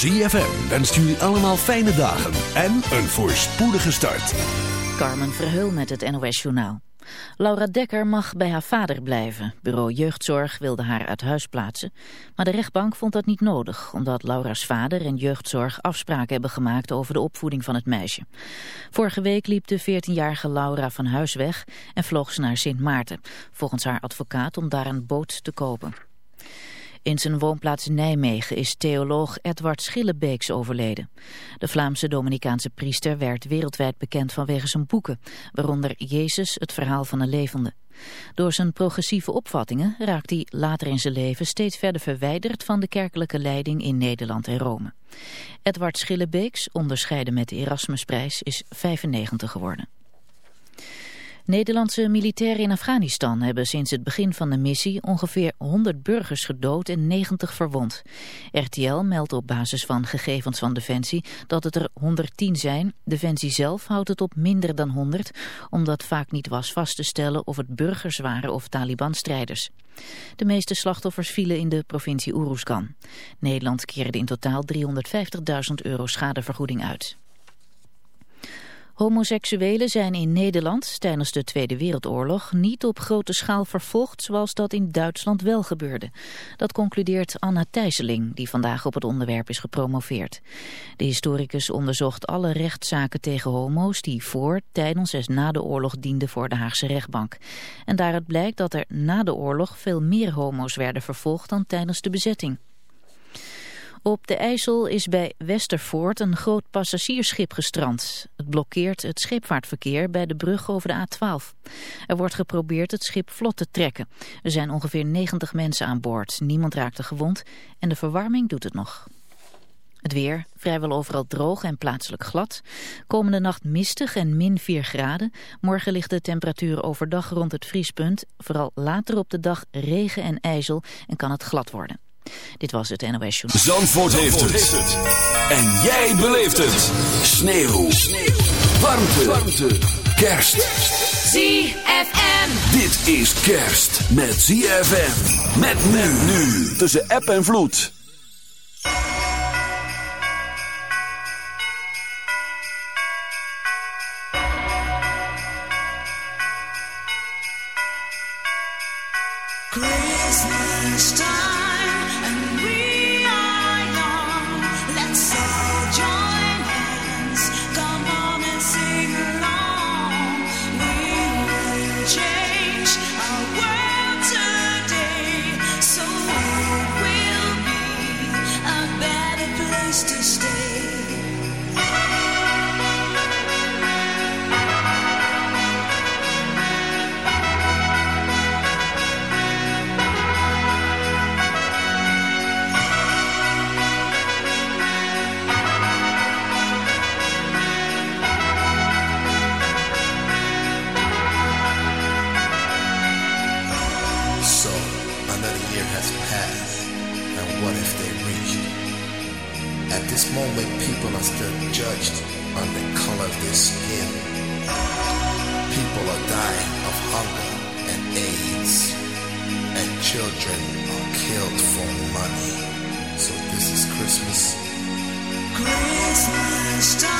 ZFM wenst jullie allemaal fijne dagen en een voorspoedige start. Carmen Verheul met het NOS Journaal. Laura Dekker mag bij haar vader blijven. Bureau Jeugdzorg wilde haar uit huis plaatsen. Maar de rechtbank vond dat niet nodig, omdat Laura's vader en jeugdzorg afspraken hebben gemaakt over de opvoeding van het meisje. Vorige week liep de 14-jarige Laura van huis weg en vloog ze naar Sint Maarten, volgens haar advocaat om daar een boot te kopen. In zijn woonplaats Nijmegen is theoloog Edward Schillebeeks overleden. De Vlaamse Dominicaanse priester werd wereldwijd bekend vanwege zijn boeken, waaronder Jezus, het verhaal van een levende. Door zijn progressieve opvattingen raakt hij later in zijn leven steeds verder verwijderd van de kerkelijke leiding in Nederland en Rome. Edward Schillebeeks, onderscheiden met de Erasmusprijs, is 95 geworden. Nederlandse militairen in Afghanistan hebben sinds het begin van de missie ongeveer 100 burgers gedood en 90 verwond. RTL meldt op basis van gegevens van Defensie dat het er 110 zijn. Defensie zelf houdt het op minder dan 100, omdat vaak niet was vast te stellen of het burgers waren of Taliban-strijders. De meeste slachtoffers vielen in de provincie Uruzgan. Nederland keerde in totaal 350.000 euro schadevergoeding uit. Homoseksuelen zijn in Nederland tijdens de Tweede Wereldoorlog niet op grote schaal vervolgd zoals dat in Duitsland wel gebeurde. Dat concludeert Anna Thijsseling, die vandaag op het onderwerp is gepromoveerd. De historicus onderzocht alle rechtszaken tegen homo's die voor, tijdens en na de oorlog dienden voor de Haagse rechtbank. En daaruit blijkt dat er na de oorlog veel meer homo's werden vervolgd dan tijdens de bezetting. Op de IJssel is bij Westervoort een groot passagiersschip gestrand. Het blokkeert het scheepvaartverkeer bij de brug over de A12. Er wordt geprobeerd het schip vlot te trekken. Er zijn ongeveer 90 mensen aan boord. Niemand raakte gewond en de verwarming doet het nog. Het weer, vrijwel overal droog en plaatselijk glad. Komende nacht mistig en min 4 graden. Morgen ligt de temperatuur overdag rond het vriespunt. Vooral later op de dag regen en ijzel en kan het glad worden. Dit was het NOS Journal. Zandvoort, heeft, het. En jij beleeft het. Sneeuw. Sneeuw. Warmte. Warmte. Kerst. ZFM. Dit is kerst met ZFM. Met men nu. Tussen app en vloed. Christmas time moment, people are still judged on the color of their skin. People are dying of hunger and AIDS, and children are killed for money. So this is Christmas. Christmas time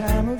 time of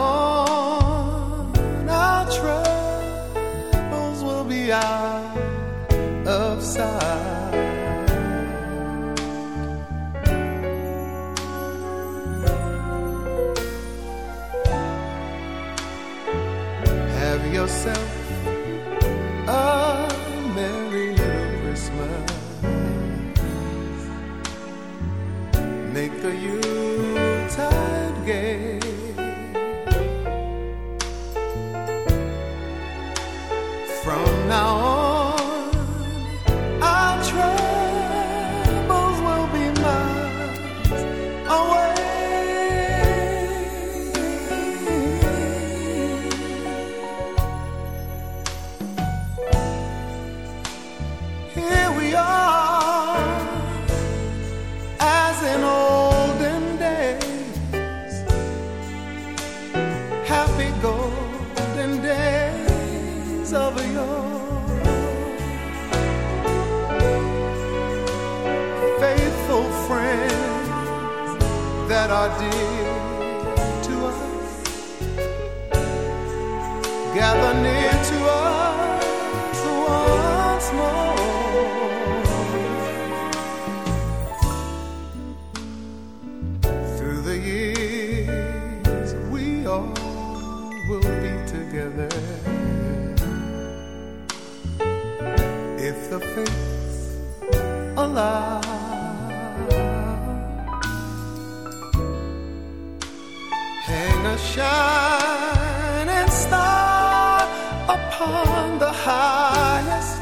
a shining star upon the highest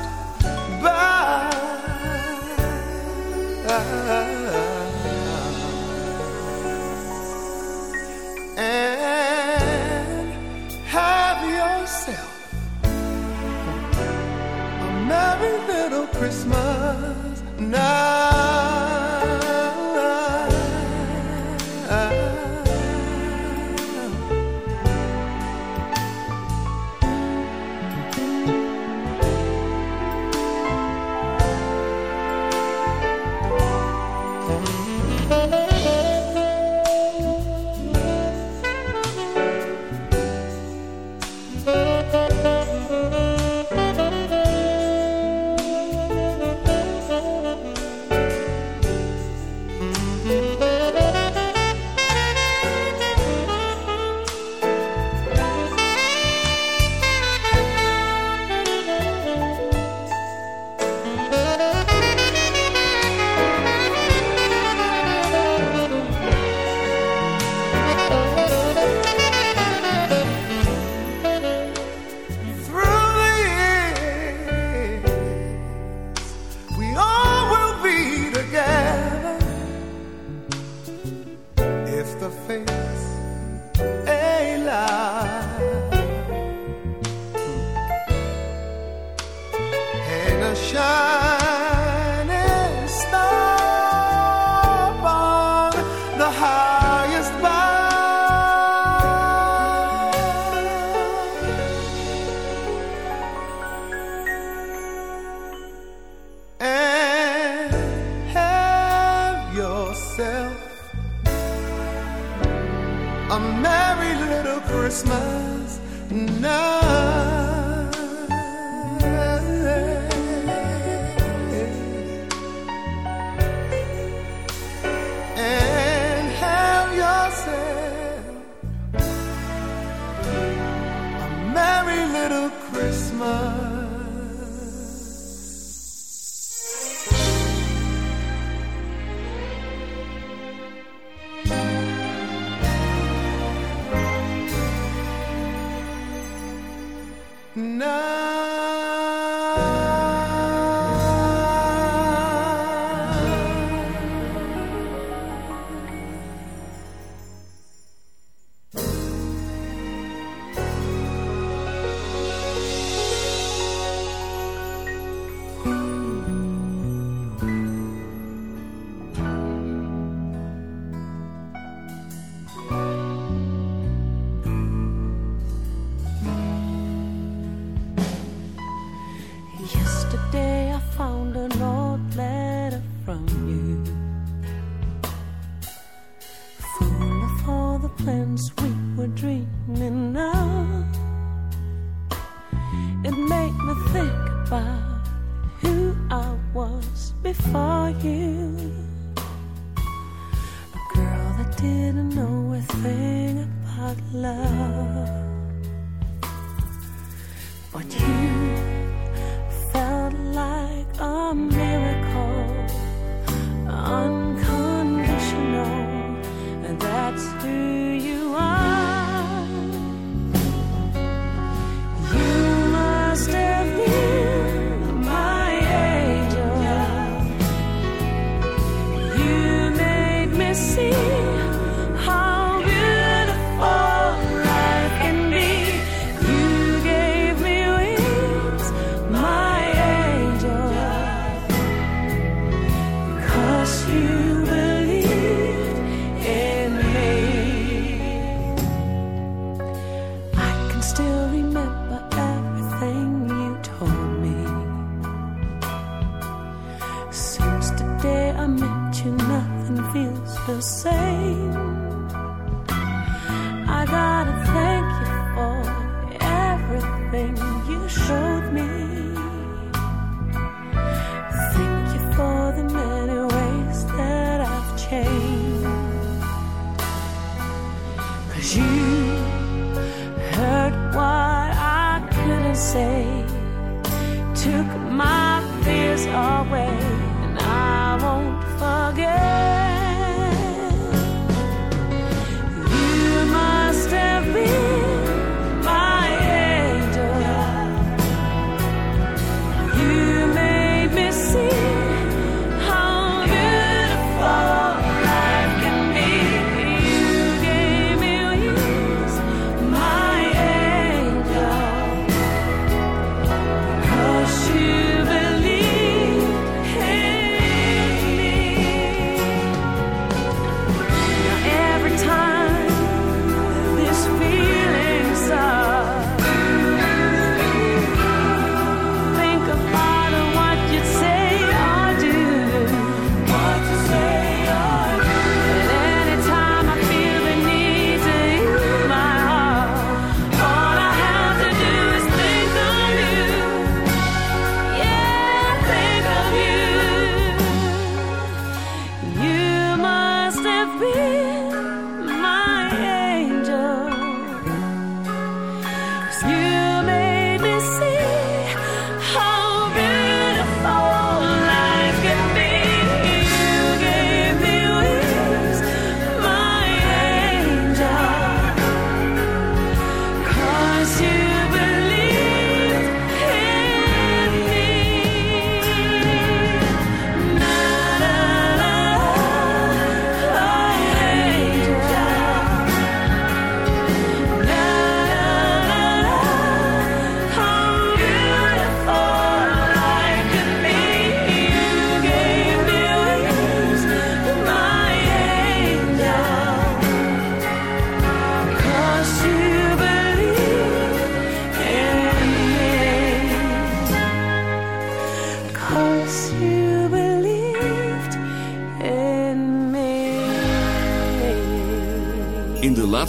bough. And have yourself a merry little Christmas now. a merry little Christmas now.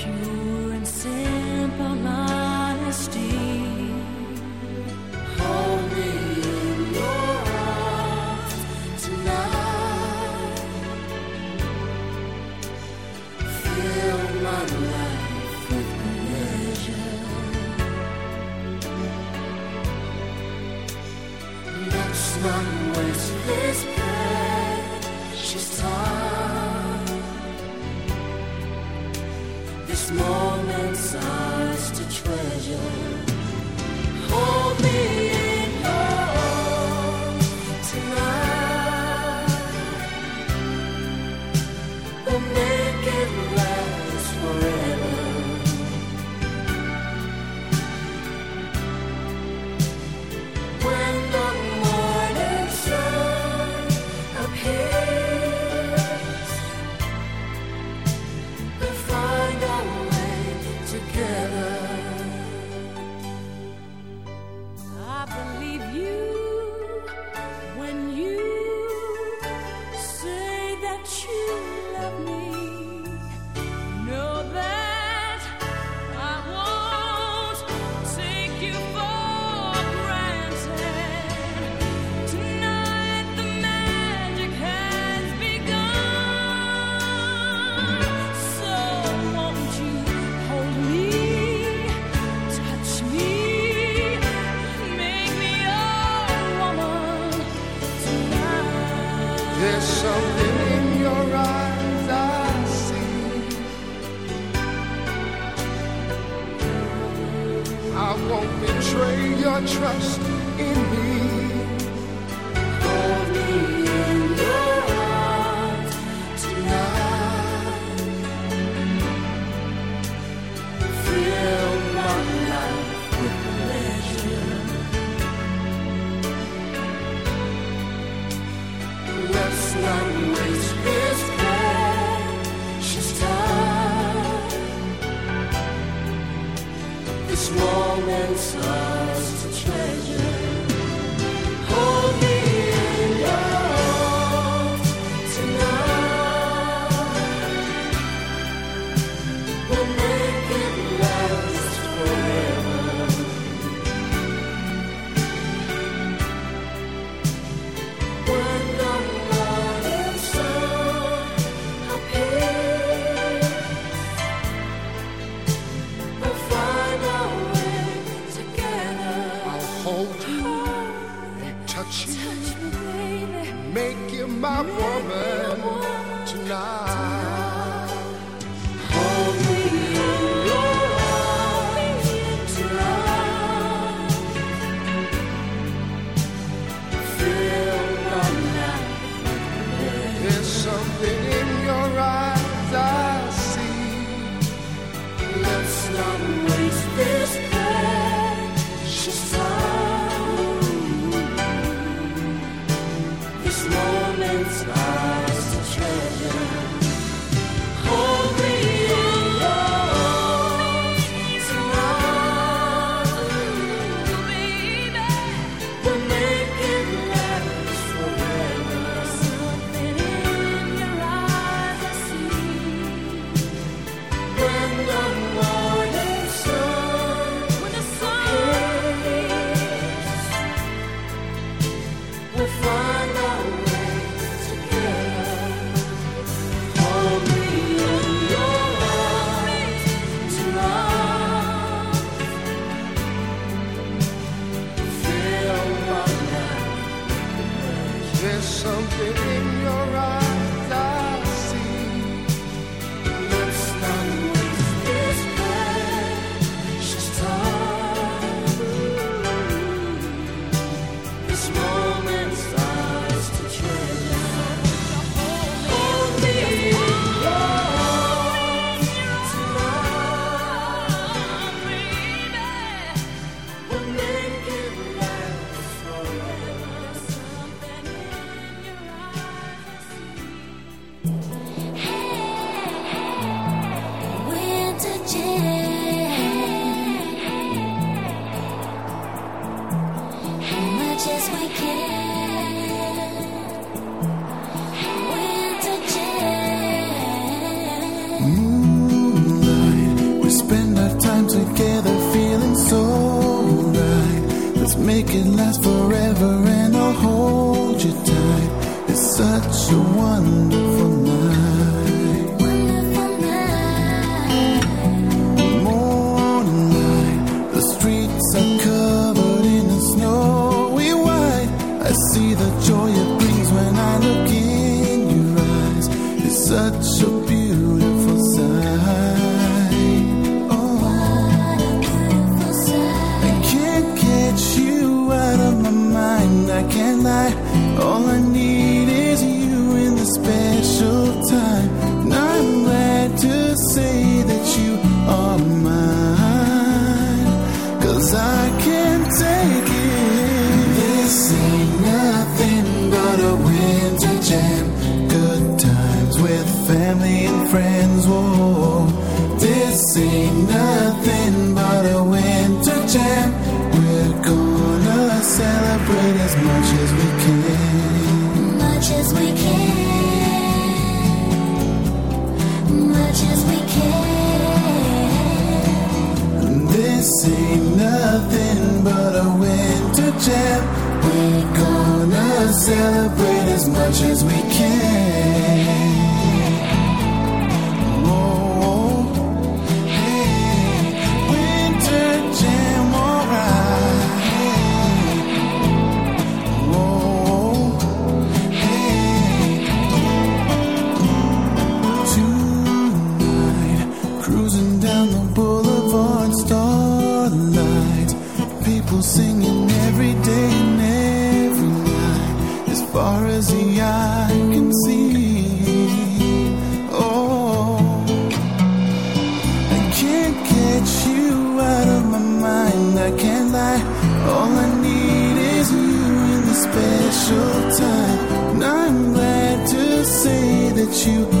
pure make it last forever and I'll hold you tight. It's such a wonderful you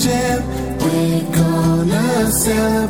jam. We're gonna celebrate.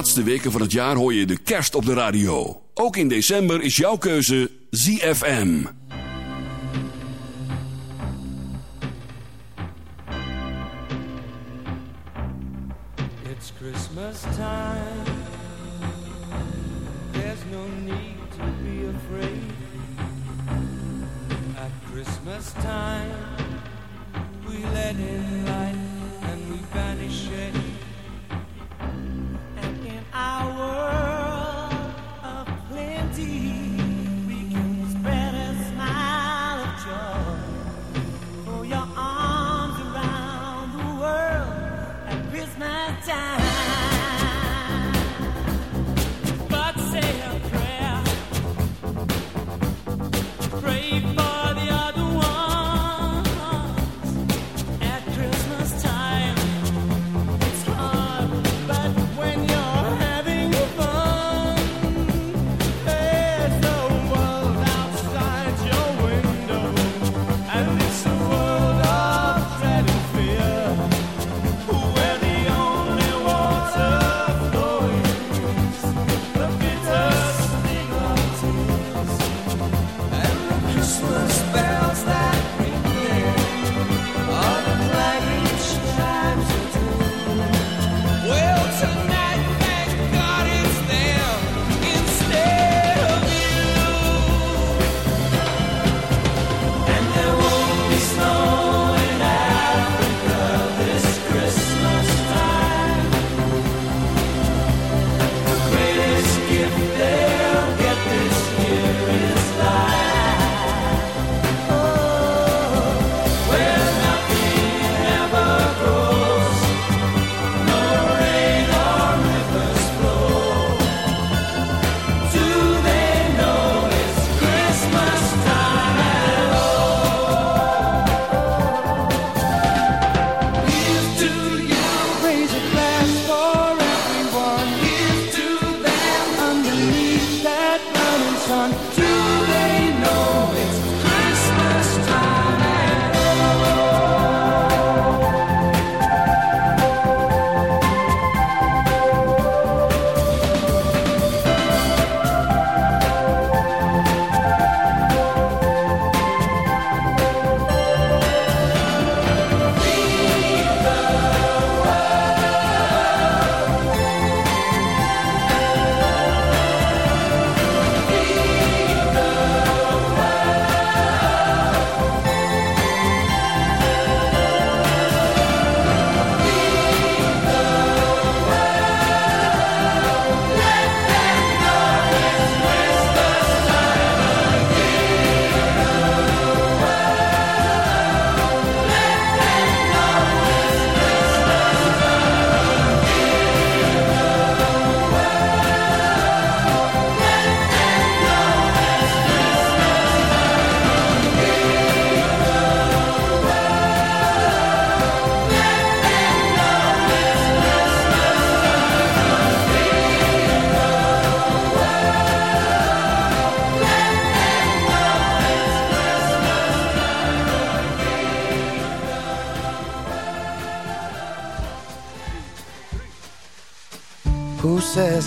Laatste weken van het jaar hoor je de kerst op de radio. Ook in december is jouw keuze ZFM. It's Christmas time. There's no need to be afraid. At Christmas time, we let in light and we banish it.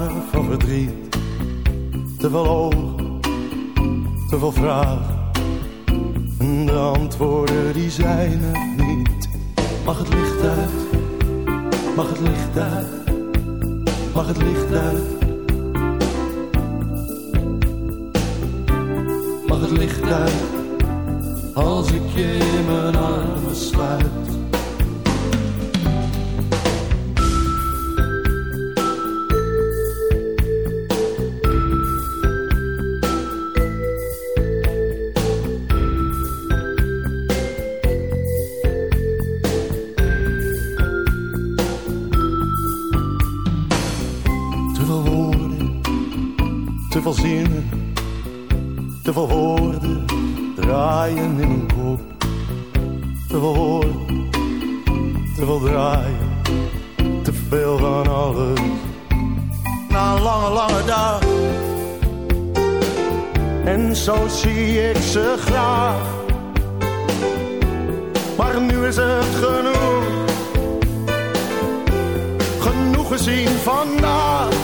Van verdriet. Te veel ogen, te veel vragen, en de antwoorden die zijn er niet. Mag het licht uit, mag het licht uit, mag het licht uit. Mag het licht uit als ik je in mijn armen sluit. Gezien vandaag.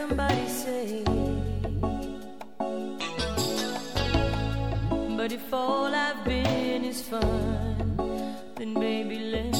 somebody say. But if all I've been is fun, then baby, let